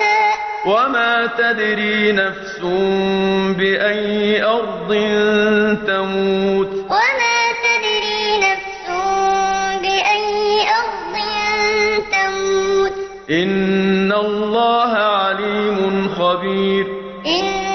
لها وما تدري نفس بأي أرض تموت وما تدري نفس بأي أرض تموت إن الله عليم خبير إن